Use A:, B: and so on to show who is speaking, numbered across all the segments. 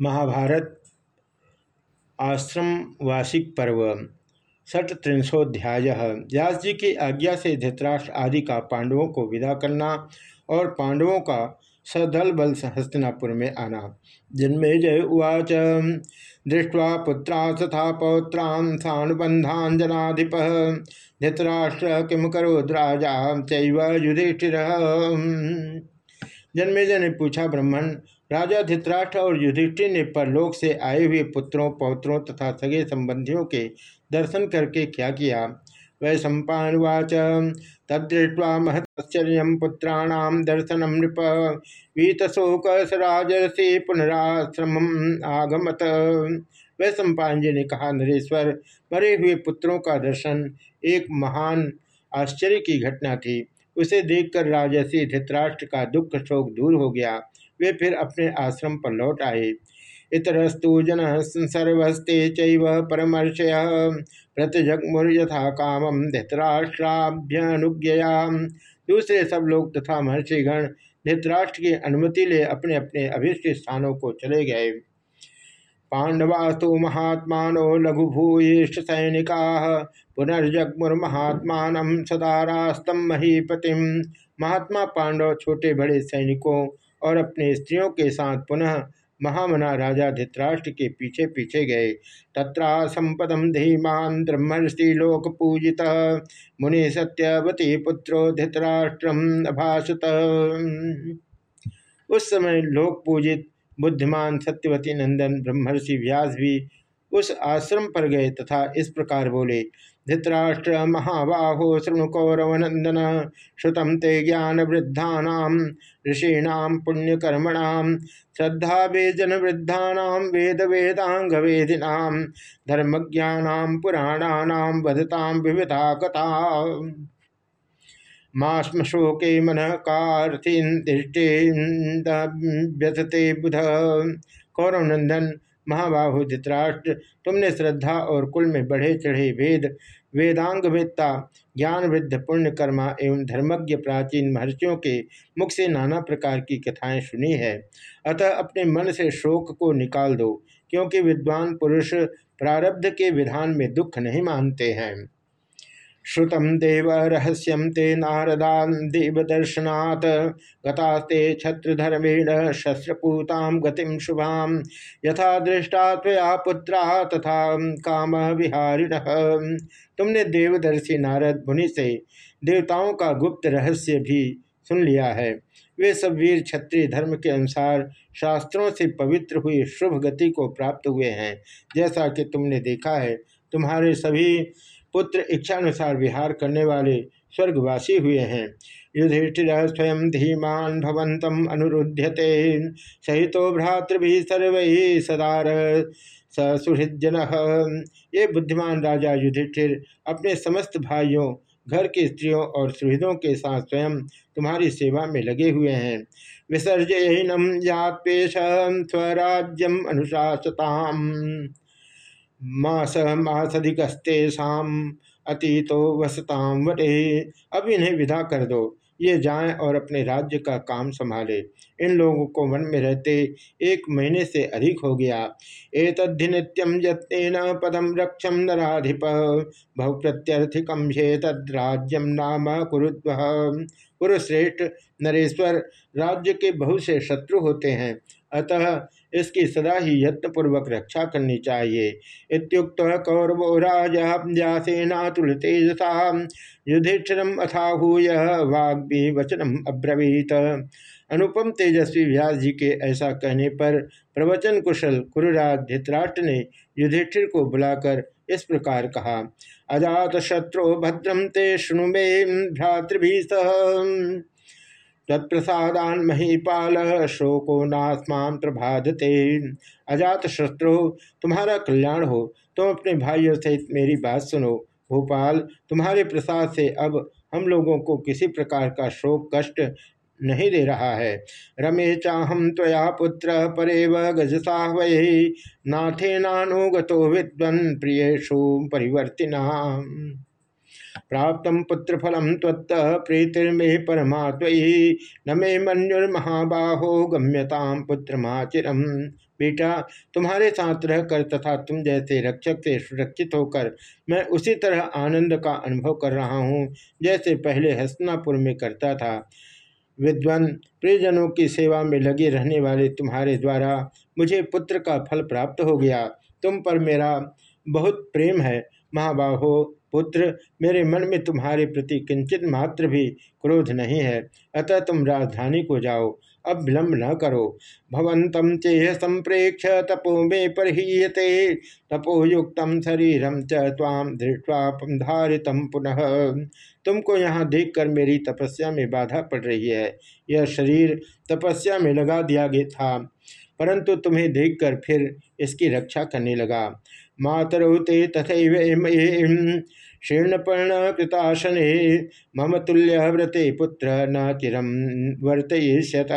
A: महाभारत आश्रम वार्षिक पर्व षट त्रिंशोध्याय। व्यास जी की आज्ञा से धृतराष्ट्र आदि का पांडवों को विदा करना और पांडवों का सदल बल हस्तिनापुर में आना। जिनमें जय उवाच, दृष्टवा पुत्रा तथा पौत्रां सानुबंधान जनाधिप धृतराष्ट्र किम करो राजा चैव युधिष्ठिर। जन्मेजय ने पूछा ब्राह्मण राजा धित्राष्ट्र और युधिष्ठिर ने परलोक से आए हुए पुत्रों, पौत्रों तथा सगे संबंधियों के दर्शन करके क्या किया? वै सम्पावाच तदृष्ट्वा महत्चर्य पुत्राणाम दर्शन नृप। वीतशोक राजर्षि पुनराश्रम आगमत। वै सम्पान जी ने कहा, नरेश्वर, मरे हुए पुत्रों का दर्शन एक महान आश्चर्य की घटना थी। उसे देखकर राजसी धृतराष्ट्र का दुख, शोक दूर हो गया। वे फिर अपने आश्रम पर लौट आए। इतरस्तु जन सर्वस्ते परमर्शय प्रत्यजगमुर्यथा कामम धृतराष्ट्राभ्यनुज्ञया। दूसरे सब लोग तथा महर्षिगण धृतराष्ट्र की अनुमति ले अपने अपने अभिष्ट स्थानों को चले गए। पांडवास्तु महात्मा लघु लघुभूयिष्ठ सैनिका पुनर्जगमुर्महात्मा सदारास्तम महीपतिम। महात्मा पांडव छोटे बड़े सैनिकों और अपने स्त्रियों के साथ पुनः महामना राजा धृतराष्ट्र के पीछे पीछे गए। तत्रा संपदम धीमान ब्रह्मषि लोक पूजित मुनि सत्यवती पुत्रो धृतराष्ट्रम अभाषत उस समय लोक पूजित बुद्धिमान सत्यवती नंदन ब्रह्मषि व्यास भी उस आश्रम पर गए तथा इस प्रकार बोले, धृतराष्ट्र महाबाहो शृणु कौरवनंदन श्रुतम ते ज्ञान वृद्धा ऋषीणाम पुण्यकर्मणाम श्रद्धा वेजन वृद्धा वेद वेदांग वेदिना धर्मज्ञानाम पुराणानाम वधताम विविधा कथा। मास्म शोके मन कार्थीन दृष्टि बुध। कौरवनंदन महाबाहु धित्राष्ट्र तुमने श्रद्धा और कुल में बढ़े चढ़े वेद वेदांग ज्ञानवृद्ध ज्ञान वृद्ध पुण्य एवं धर्मज्ञ प्राचीन महर्षियों के मुख से नाना प्रकार की कथाएँ सुनी है। अतः अपने मन से शोक को निकाल दो, क्योंकि विद्वान पुरुष प्रारब्ध के विधान में दुख नहीं मानते हैं। श्रुतम देव रहस्यम ते नारदा देवदर्शनात्। गतास्ते छत्रधर्मेण शस्त्रपूता गतिम शुभाम यथा दृष्टा त्वया पुत्रा तथा काम विहारिण तुमने देवदर्शी नारद मुनि से देवताओं का गुप्त रहस्य भी सुन लिया है। वे सब वीर क्षत्रिय धर्म के अनुसार शास्त्रों से पवित्र हुई शुभ गति को प्राप्त हुए हैं। जैसा कि तुमने देखा है, तुम्हारे सभी पुत्र इच्छानुसार विहार करने वाले स्वर्गवासी हुए हैं। युधिष्ठिर स्वयं धीमान भवंतम अनुरुध्यते। सहितो भ्रातृभि सर्व सदार। ससुहृजन ये बुद्धिमान राजा युधिष्ठिर अपने समस्त भाइयों, घर के स्त्रियों और सुहृदों के साथ स्वयं तुम्हारी सेवा में लगे हुए हैं। विसर्जनम जापेश स्वराज्यम अनुशासताम। मास मासधिकस्तेषाम अतीतो वसताम वटे। अब इन्हें विदा कर दो, ये जाएँ और अपने राज्य का काम संभाले। इन लोगों को वन में रहते एक महीने से अधिक हो गया। एतद्धि नित्यम यत्न पदम रक्षम नाधिप बहु प्रत्यर्थिकम तद्राज्यम नाम कुरुद्व। पुरुश्रेष्ठ नरेश्वर, राज्य के बहुत से शत्रु होते हैं। अतः इसकी सदा ही यत्नपूर्वक रक्षा करनी चाहिए। इतुक्त कौरवो राजा तुल तेजसा युधिष्ठिरम अथाहूय वाग्भी वचनम अब्रवीत। अनुपम तेजस्वी व्यास जी के ऐसा कहने पर प्रवचन कुशल कुरुराज धृतराष्ट्र ने युधिष्ठिर को बुलाकर इस प्रकार कहा अजात शत्रु भद्रम ते शुणु भ्रातृभी तत्प्रसादान महीपाल शोको नास्मान प्रभादते अजात शत्रु, तुम्हारा कल्याण हो। तुम अपने भाइयों सहित मेरी बात सुनो। भोपाल, तुम्हारे प्रसाद से अब हम लोगों को किसी प्रकार का शोक, कष्ट नहीं दे रहा है। रमे चाहम त्वया पुत्र परेव गजसाहवै नाथे नानुगतो विद्वन प्रियेशु परिवर्तिना प्राप्त पुत्रफलम त्वत्त, प्रीतिर्मे परमात्वी न मे मनुर्महाबाहो गम्यताम पुत्रमाचिरम। बेटा, तुम्हारे साथ रहकर तथा तुम जैसे रक्षक से सुरक्षित होकर मैं उसी तरह आनंद का अनुभव कर रहा हूँ, जैसे पहले हसनापुर में करता था। विद्वान, प्रियजनों की सेवा में लगे रहने वाले तुम्हारे द्वारा मुझे पुत्र का फल प्राप्त हो गया। तुम पर मेरा बहुत प्रेम है। महाबाहो पुत्र, मेरे मन में तुम्हारे प्रति किंचित मात्र भी क्रोध नहीं है। अतः तुम राजधानी को जाओ अब विलम्ब न करो। भवंतम चेह संप्रेक्ष, तपो में परहीयते। तपोयुक्त शरीरम चाम दृष्टवा धारित पुनः। तुमको यहाँ देखकर मेरी तपस्या में बाधा पड़ रही है। यह शरीर तपस्या में लगा दिया गया था, परंतु तुम्हें देखकर फिर इसकी रक्षा करने लगा। मातरौते तथा शीर्णपर्ण कृताशने मम तुल्य व्रते पुत्र न चिरम वर्तयिष्यत।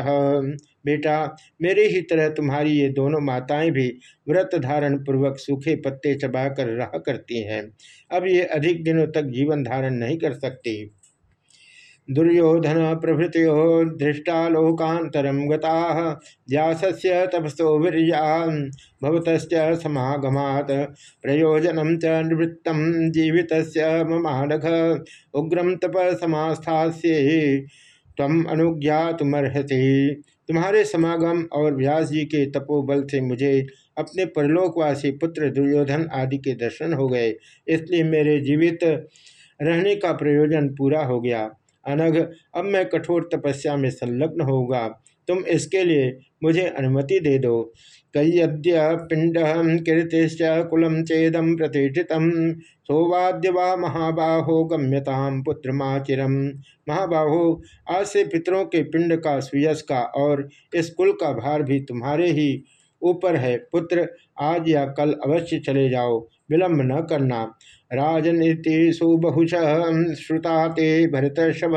A: बेटा, मेरे ही तरह तुम्हारी ये दोनों माताएँ भी व्रत धारण पूर्वक सूखे पत्ते चबाकर रहा करती हैं। अब ये अधिक दिनों तक जीवन धारण नहीं कर सकती। दुर्योधन प्रभृतो दृष्टालोकांतरम ग्यासस्य तपसो वीरियान भवत समागमात। प्रयोजनम च निवृत्तम जीवित ममानघ उग्रम तप समास्थास्ये तम अनुज्ञातमर्हति। तुम्हारे समागम और व्यास जी के तपोबल से मुझे अपने परलोकवासी पुत्र दुर्योधन आदि के दर्शन हो गए, इसलिए मेरे जीवित रहने का प्रयोजन पूरा हो गया। अनघ, अब मैं कठोर तपस्या में संलग्न होगा तुम इसके लिए मुझे अनुमति दे दो। कय्यद्य पिंड कीर्तिश्च कुलम चेदम प्रतिष्ठित। सोवाद्य व महाबाहो गम्यताम पुत्रमाचिरम महाबाहो, आज से पितरों के पिंड का सुयस का और इस कुल का भार भी तुम्हारे ही ऊपर है। पुत्र, आज या कल अवश्य चले जाओ। विलंब न करना। राजनीति सुबहुश श्रुता ते भरतर्षभ।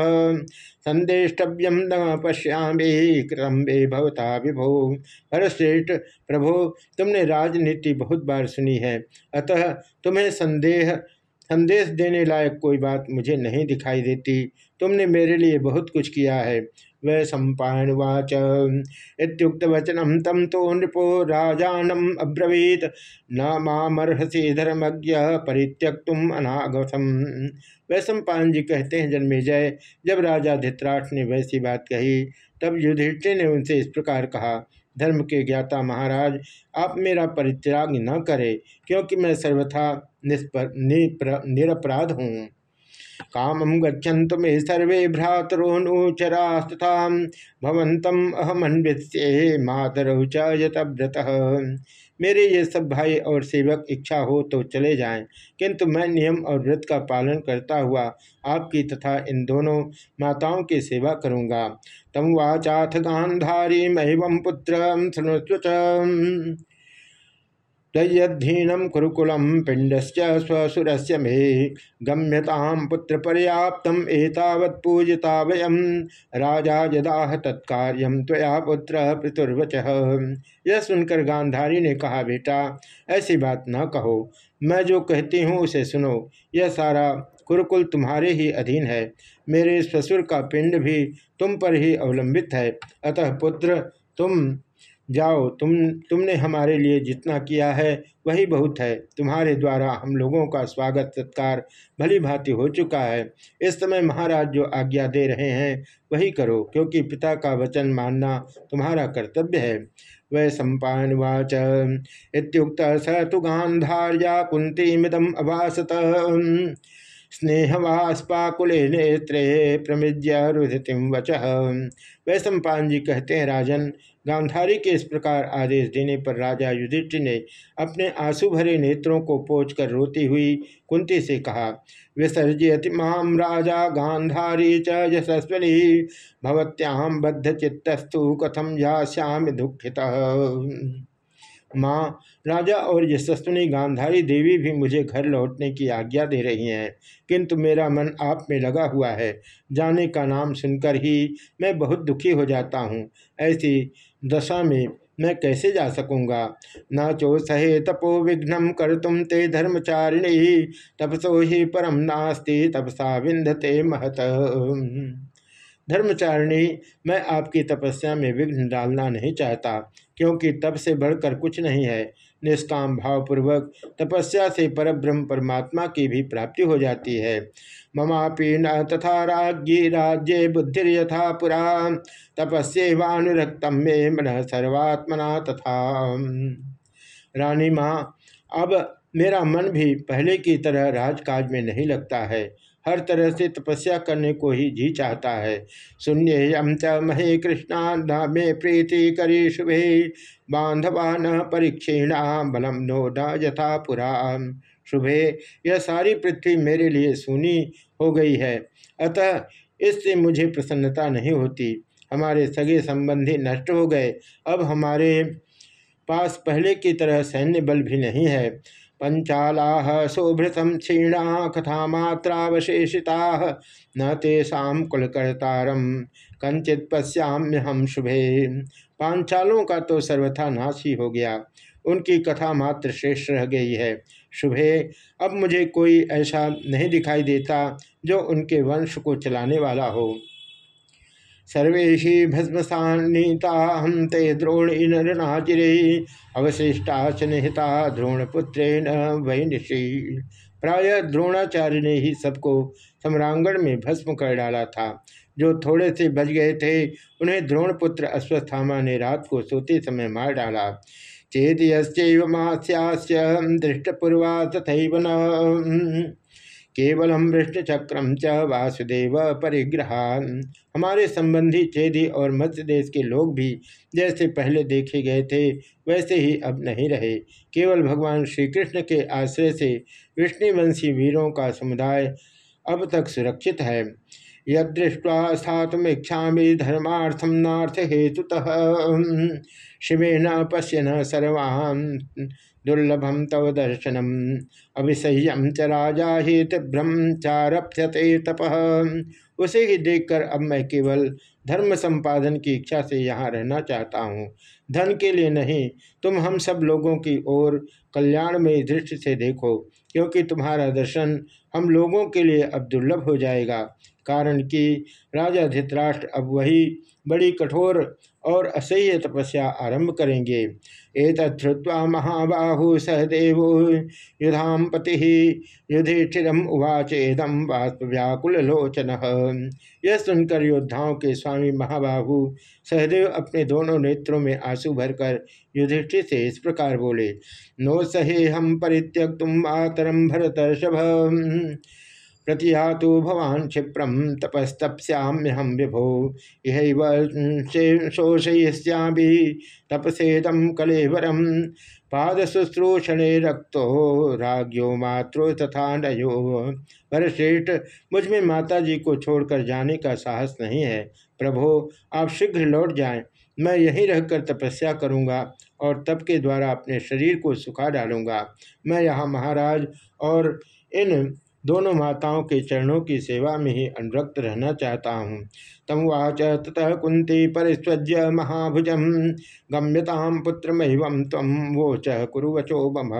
A: संदेष्टव्यम न पश्यामे क्रम्बे भवता विभो। हरश्रेष्ठ प्रभो, तुमने राजनीति बहुत बार सुनी है। अतः तुम्हें संदेह, संदेश देने लायक कोई बात मुझे नहीं दिखाई देती। तुमने मेरे लिए बहुत कुछ किया है। वै इतुक्त वचनम तम तो नृपो राजानम अब्रवीत। न मामर्हसी धर्मज्ञ परित्यक्तुम अनागतम। वै सम्पान जी कहते हैं, जन्मे जय। जब राजा धित्राठ ने वैसी बात कही, तब युधिष्ठिर ने उनसे इस प्रकार कहा, धर्म के ज्ञाता महाराज, आप मेरा परित्याग न करें, क्योंकि मैं सर्वथा निरपराध हूँ। कामम गच्छन्तु मे सर्वे भ्रातरोनुचरास्तथा भवंतम अहमन्वित्ये मातरौ च यतव्रत। मेरे ये सब भाई और सेवक इच्छा हो तो चले जाएँ, किंतु मैं नियम और व्रत का पालन करता हुआ आपकी तथा इन दोनों माताओं की सेवा करूँगा। तम वाचाथ गांधारी महिम पुत्र तयद्धीनम कुरुकुलम पिंडस्य स्वसुर मे गम्यताम पुत्र पर्याप्तम एतावत् पूजिता वयम। राजा यदाह तत्कार्य त्वया पुत्र पितुर्वच। यह सुनकर गांधारी ने कहा, बेटा, ऐसी बात न कहो। मैं जो कहती हूँ, उसे सुनो। यह सारा कुरुकुल तुम्हारे ही अधीन है। मेरे ससुर का पिंड भी तुम पर ही अवलंबित है। अतः पुत्र, तुम जाओ, तुम, तुमने हमारे लिए जितना किया है, वही बहुत है। तुम्हारे द्वारा हम लोगों का स्वागत, सत्कार भली भांति हो चुका है। इस समय महाराज जो आज्ञा दे रहे हैं, वही करो, क्योंकि पिता का वचन मानना तुम्हारा कर्तव्य है। वै सम्पावाच इतुक्त स तो गांधार्या कुंती मिदम अभासत। स्नेहवास्पाकुले नेत्रे प्रमिज्य रुधितिम वच। वैश्वपान जी कहते हैं, राजन गांधारी के इस प्रकार आदेश देने पर राजा युधिष्ठिर ने अपने आँसू भरे नेत्रों को पोंछकर रोती हुई कुंती से कहा, विसर्जयति माम राजा गांधारी च यशस्वनी। भवत्याम बद्ध चित्तस्तु कथम श्याम दुखित। माँ, राजा और यशस्विनी गांधारी देवी भी मुझे घर लौटने की आज्ञा दे रही हैं, किंतु मेरा मन आप में लगा हुआ है। जाने का नाम सुनकर ही मैं बहुत दुखी हो जाता हूँ। ऐसी दशा में मैं कैसे जा सकूँगा? न चो सहे तपो विघ्न कर तुम ते धर्मचारिणी, तपसो ही परम नास्ति, तपसा विंधते महत। धर्मचारिणी, मैं आपकी तपस्या में विघ्न डालना नहीं चाहता, क्योंकि तप से बढ़कर कुछ नहीं है। निष्काम भावपूर्वक तपस्या से परब्रह्म परमात्मा की भी प्राप्ति हो जाती है। ममापी न तथा राज्य बुद्धि यथा पुरा। तपस्वानुरक्तम में मन सर्वात्मना तथा। रानी माँ, अब मेरा मन भी पहले की तरह राजकाज में नहीं लगता है। हर तरह से तपस्या करने को ही जी चाहता है। शून्य यम च महे कृष्णा न मे प्रीति करी शुभे। बांधवा न परीक्षिणा बलम नो न यथा पुरा। शुभे, यह सारी पृथ्वी मेरे लिए सुनी हो गई है। अतः इससे मुझे प्रसन्नता नहीं होती। हमारे सगे संबंधी नष्ट हो गए। अब हमारे पास पहले की तरह सैन्य बल भी नहीं है। पंचाला शोभृतम क्षीणा कथा मात्रावशेषिता न तेषा कुलकर्तारम कंचित पश्याम्य हम शुभे। पांचालों का तो सर्वथा नाश ही हो गया। उनकी कथा मात्र शेष रह गई है। शुभे, अब मुझे कोई ऐसा नहीं दिखाई देता जो उनके वंश को चलाने वाला हो। सर्वे ही भस्मसानीता हम ते द्रोणिनाचिरे अवशिष्टा च निहिता द्रोणपुत्रेण वैनिशी प्राय द्रोणाचार्य ने ही सबको सम्रांगण में भस्म कर डाला था। जो थोड़े से बच गए थे, उन्हें द्रोणपुत्र अश्वस्थामा ने रात को सोते समय मार डाला। चेत यस्मास्या दृष्टपूर्वा तथा न। केवलम चक्रम च वासुदेव परिग्रहान। हमारे संबंधी चेदी और मध्य देश के लोग भी जैसे पहले देखे गए थे, वैसे ही अब नहीं रहे। केवल भगवान श्री कृष्ण के आश्रय से विष्णुवंशी वीरों का समुदाय अब तक सुरक्षित है। यदृष्ट्वा स्थातुमीक्षा धर्मार्थम नार्थ हेतुतः। शिवेन पश्यन सर्वान्। दुर्लभम तव दर्शनम। अभिसह्यम च राजा हित ब्रह्मचारप्यते तप। उसे ही देखकर अब मैं केवल धर्म संपादन की इच्छा से यहाँ रहना चाहता हूँ। धन के लिए नहीं, तुम हम सब लोगों की ओर कल्याण में दृष्टि से देखो, क्योंकि तुम्हारा दर्शन हम लोगों के लिए अब दुर्लभ हो जाएगा। कारण कि राजा धित्राष्ट्र अब वही बड़ी कठोर और असह्य तपस्या आरंभ करेंगे। एक श्रुवा महाबाहु सहदेव। युधाम पति युधिष्ठिरम उवाच एदम बाष्प व्याकुल लोचन यह सुनकर योद्धाओं के स्वामी महाबाहु सहदेव अपने दोनों नेत्रों में आँसू भरकर युधिष्ठिर से इस प्रकार बोले, नो सहे हम परित्यक तुम भरत प्रतिहातु भवान क्षिप्रम तपस्तप्याम्य हम विभो यह शोषयिष्यामी तपसेदम कलेवरम पाद शुश्रूषणे रक्तो राग्यो मात्रो तथा नयो। श्रेष्ठ मुझमें माता जी को छोड़कर जाने का साहस नहीं है। प्रभो, आप शीघ्र लौट जाएँ। मैं यहीं रहकर तपस्या करूँगा और तप के द्वारा अपने शरीर को सुखा डालूँगा। मैं यहाँ महाराज और इन दोनों माताओं के चरणों की सेवा में ही अनुरक्त रहना चाहता हूँ। तम वाच ततः कुंती परिस्वज्य महाभुजम गम्यताम पुत्र महिवम तम वोच कुरुवचो बम।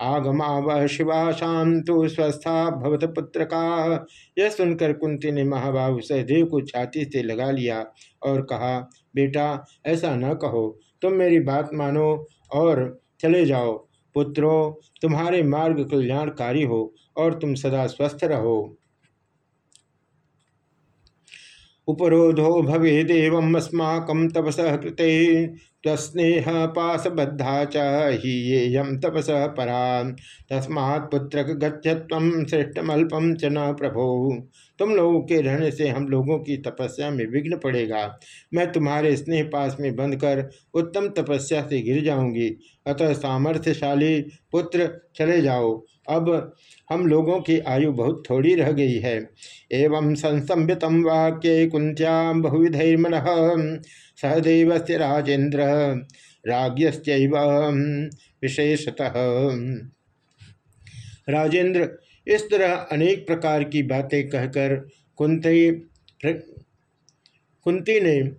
A: आगमा वह शिवा शांतु स्वस्था भवत पुत्र का यह सुनकर कुंती ने महाबाहु सहदेव को छाती से लगा लिया और कहा, बेटा, ऐसा न कहो, तुम मेरी बात मानो और चले जाओ। पुत्रों, तुम्हारे मार्ग कल्याणकारी हो और तुम सदा स्वस्थ रहो। उपरोधो भवेदेवं अस्माक तपस कृते, तस्नेह पाशबद्धा च येयम तपस परा तस्मात् पुत्र गच्छत्व श्रेष्ठमल्पम च न प्रभो। तुम लोगों के रहने से हम लोगों की तपस्या में विघ्न पड़ेगा। मैं तुम्हारे स्नेह पास में बंधकर उत्तम तपस्या से गिर जाऊँगी। अतः सामर्थ्यशाली पुत्र चले जाओ। अब हम लोगों की आयु बहुत थोड़ी रह गई है। एवं संसंबित वाक्य कुंत्या बहुविधर्मन। सहदेव से राजेन्द्र राज्ञश्च विशेषतः। राजेंद्र इस तरह अनेक प्रकार की बातें कहकर कुंती कुंती ने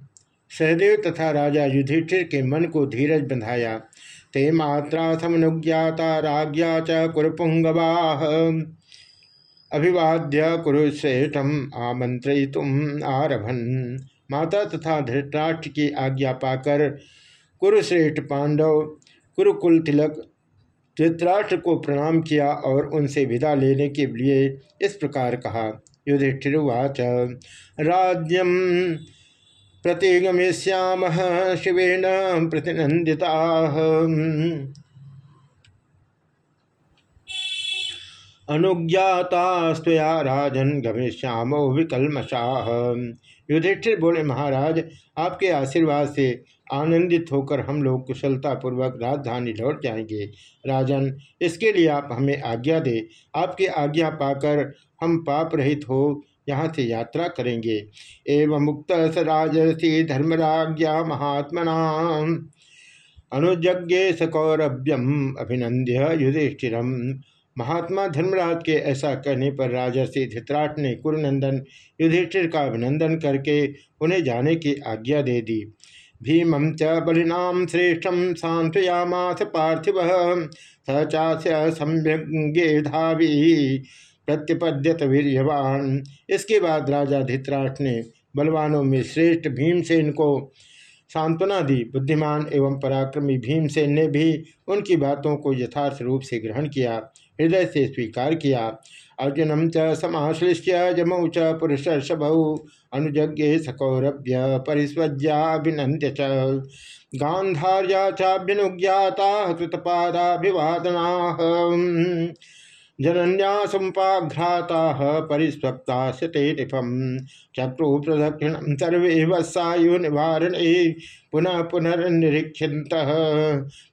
A: सहदेव तथा राजा युधिष्ठिर के मन को धीरज बंधाया। ते मात्रा समनुज्ञाता राज्ञा च कुरुपुंगवा अभिवाद्य कुरुश्रेष्ठम आमंत्रितुम आरभन। माता तथा धृतराष्ट्र की आज्ञा पाकर कुरुश्रेष्ठ पांडव, कुरुकुल तिलक धृतराष्ट्र को प्रणाम किया और उनसे विदा लेने के लिए इस प्रकार कहा। युधिष्ठिर्वाच राज्यम प्रतिगमिष्याम शिवेन प्रतिनंदिता अनुज्ञाता राजन गमिष्यामो विकलमशाह युधिष्ठिर बोले, महाराज, आपके आशीर्वाद से आनंदित होकर हम लोग कुशलतापूर्वक राजधानी लौट जाएँगे। राजन, इसके लिए आप हमें आज्ञा दे। आपकी आज्ञा पाकर हम पाप रहित हो यहाँ से यात्रा करेंगे। एवं मुक्त स राजसी धर्मराज्ञा महात्मना। अनुज्ञे सकौरभ्यम अभिनंद्य युधिष्ठिरम महात्मा धर्मराज के ऐसा कहने पर राजर्षि धृतराट ने कुरुनंदन युधिष्ठिर का अभिनंदन करके उन्हें जाने की आज्ञा दे दी। भीमं च बलिनाम श्रेष्ठम सांत्वयामास पार्थिव स सम्यज्ञे धावी। प्रत्यपद्यत वीरवान इसके बाद राजा धित्राट ने बलवानों में श्रेष्ठ भीमसेन को सांत्वना दी। बुद्धिमान एवं पराक्रमी भीमसेन ने भी उनकी बातों को यथार्थ रूप से ग्रहण किया, हृदय से स्वीकार किया। अर्जुनम च समाश्लिष्य जमौ च पुरुषभौ अनुज्ञे सकौरभ्य परिस्वज्याभिनंद्य च। गांधार्या चाभ्यनुज्ञाता कृतपादाभिवादना। जनन्या संपाघ्राता परिस्वक्ता शते निपम चक्रु प्रदक्षिण सर्वे वत्सायु निवारण पुनः पुनर्निरीक्षत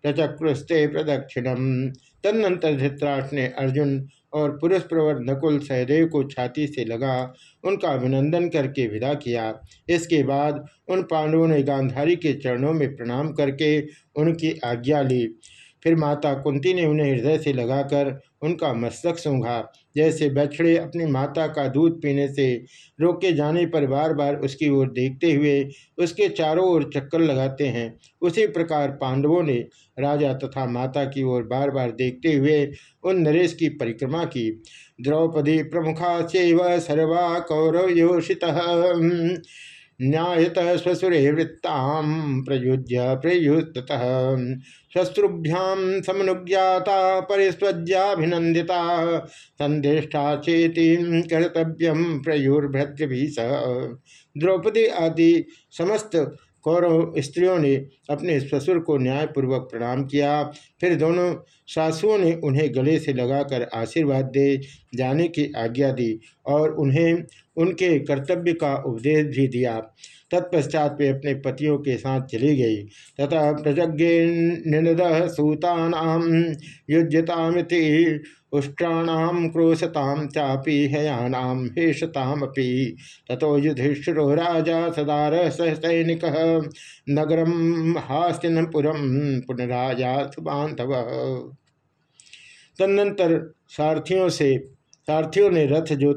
A: प्रचक्रुस्ते प्रदक्षिणम। तदनंतर धृतराष्ट्र ने अर्जुन और पुरुष प्रवर नकुल सहदेव को छाती से लगा। उनका अभिनंदन करके विदा किया। इसके बाद उन पांडवों ने गांधारी के चरणों में प्रणाम करके उनकी आज्ञा ली। फिर माता कुंती ने उन्हें हृदय से लगाकर उनका मस्तक सूंघा। जैसे बछड़े अपनी माता का दूध पीने से रोके जाने पर बार बार उसकी ओर देखते हुए उसके चारों ओर चक्कर लगाते हैं। उसी प्रकार पांडवों ने राजा तथा माता की ओर बार बार देखते हुए उन नरेश की परिक्रमा की। द्रौपदी प्रमुखा से वह सर्वा कौरव योषित न्यायत स्वसुरे वृत्ता प्रयुज्य प्रयुत शस्त्रुभ्याम समनुज्ञाता परिस्वज्याभिनंदिता संदेष्टा चेती कर्तव्यम प्रयुर्भृतृभि द्रौपदी आदि समस्त कौरव स्त्रियों ने अपने ससुर को न्यायपूर्वक प्रणाम किया। फिर दोनों सासुओं ने उन्हें गले से लगाकर आशीर्वाद दे, जाने की आज्ञा दी और उन्हें, उनके कर्तव्य का उपदेश भी दिया। तत्पश्चात वे अपने पतियों के साथ चली गई। तथा प्रज्ञे निनद सूतानाम युज्यतामिति उष्ट्राणाम क्रोशताम चापी हयानाम हेषतामपि। तथो युधिष्ठिरो राजा सदार सहसैनिक नगरम हास्तिनपुरम पुनराजा बांधव तदनंतर सारथियों से, सारथियों ने रथ जो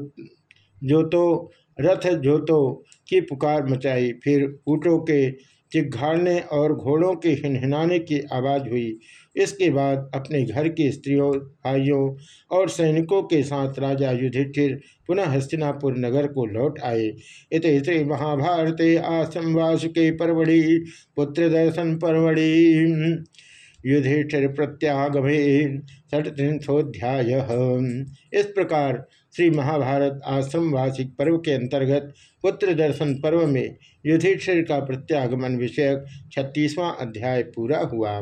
A: जो तो रथ जोतो की पुकार मचाई। फिर ऊँटों के चिघाड़ने और घोड़ों के हिनहिनाने की आवाज़ हुई। इसके बाद अपने घर की स्त्रियों, भाइयों और सैनिकों के साथ राजा युधिष्ठिर पुनः हस्तिनापुर नगर को लौट आए। इत श्री महाभारते आश्रम वासुके परवड़ी, पुत्र दर्शन परवड़ी। युधिष्ठिर प्रत्यागमे षटत्रिंशोध्याय इस प्रकार श्री महाभारत आश्रम वार्षिक पर्व के अंतर्गत पुत्र दर्शन पर्व में युधिष्ठिर का प्रत्यागमन विषयक छत्तीसवां अध्याय पूरा हुआ।